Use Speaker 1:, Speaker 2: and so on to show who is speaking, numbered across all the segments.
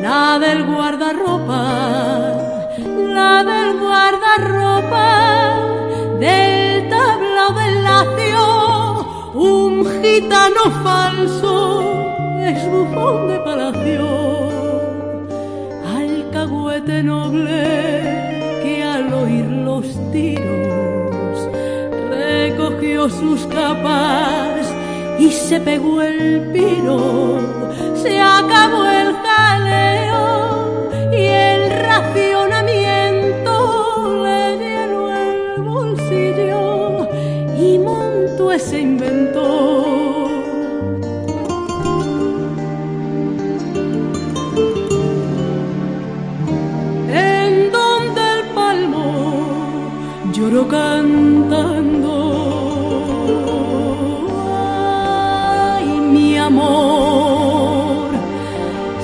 Speaker 1: la del guardarropa, la del guardarropa, del tablao del lacio, un gitano falso es bufón de palacio, alcahuete noble que al oír los tiros recogió sus capas y se pegó el piro, se acabó el jale.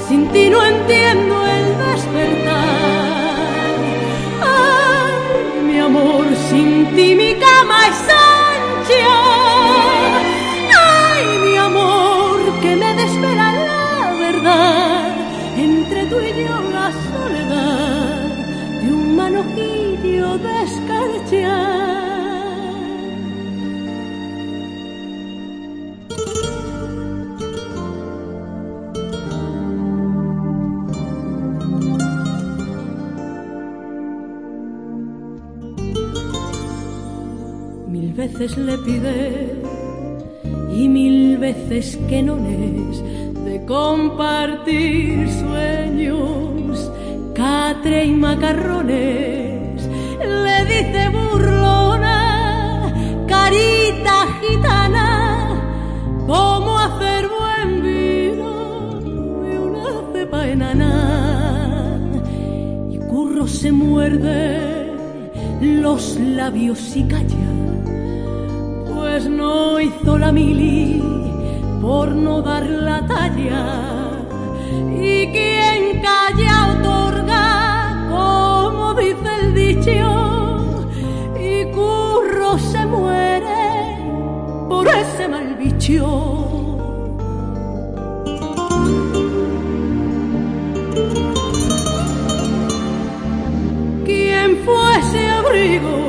Speaker 1: Sin ti no entiendo el despertar. Ay, mi amor, sin ti mi cama es ancha. Ay, mi amor, que me desvela la verdad. Entre tú y yo la soledad de un manojillo de. Le pide y mil veces que no es de compartir sueños, catre y macarrones, le dice burlona, carita gitana, cómo hacer buen vino de una cepa enana. Y curro se muerde los labios y calla no hizo la mili por no dar la talla. Y quien calla otorga, como dice el dicho, y curro se muere por ese mal bicho. Fuese abrigo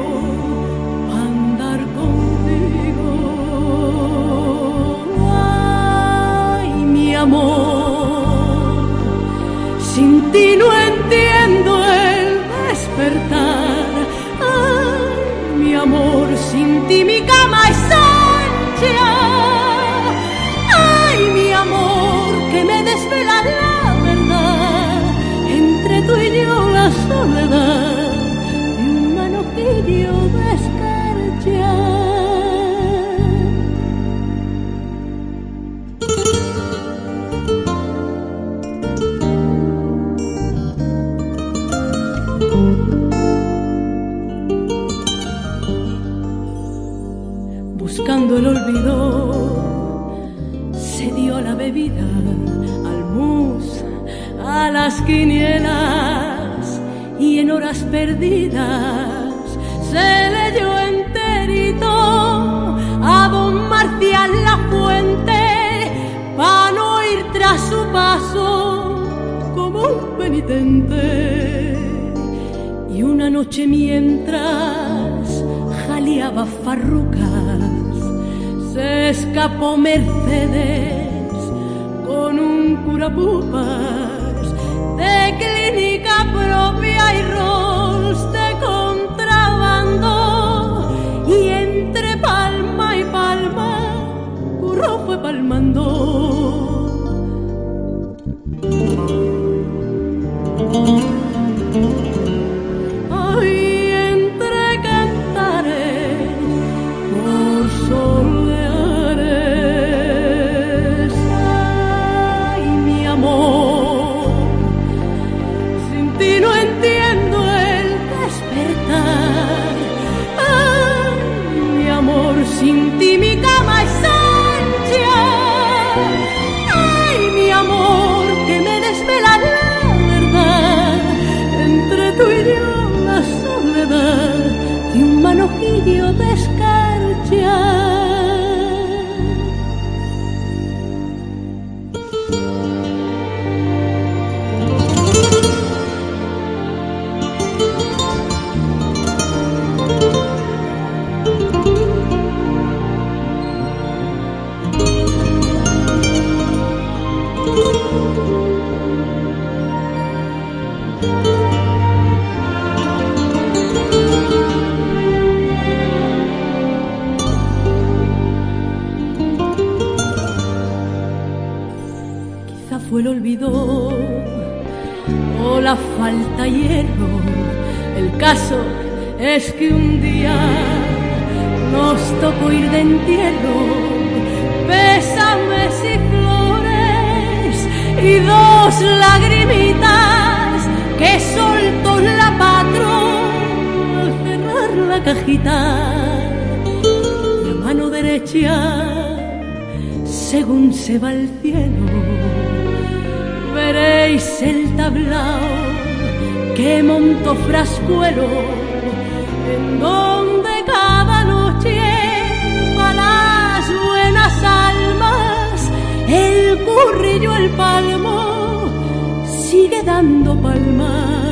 Speaker 1: las quinielas y en horas perdidas se leyó enterito a don Marcial la fuente para no ir tras su paso como un penitente. Y una noche mientras jaleaba farrucas se escapó Mercedes con un curapupas de clínica propia y rolls fue el olvido o la falta hierro. El caso es que un día nos tocó ir de entierro, pésames y flores y dos lagrimitas que soltó la patrón al cerrar la cajita. La mano derecha según se va el cielo el tablao que montó Frascuelo, en donde cada noche para las buenas almas el currillo, el palmo, sigue dando palmas.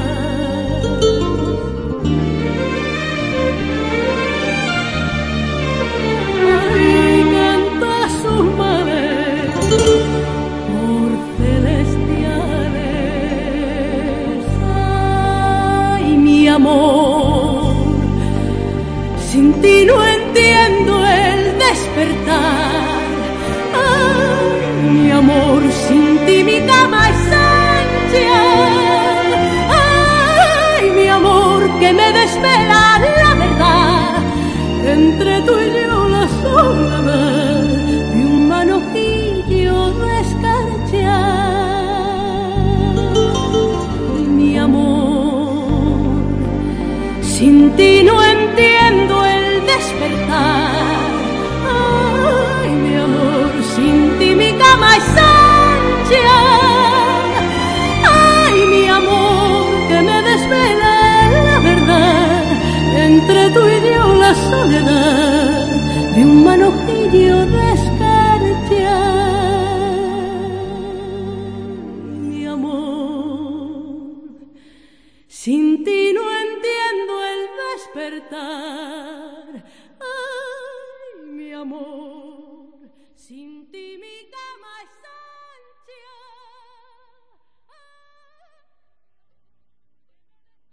Speaker 1: Que me desvela la verdad. Entre tú y yo la soledad de un manojillo de escarcha. Mi amor, sin ti no entiendo Ay, mi amor, sin ti mi cama sin ti no entiendo el despertar.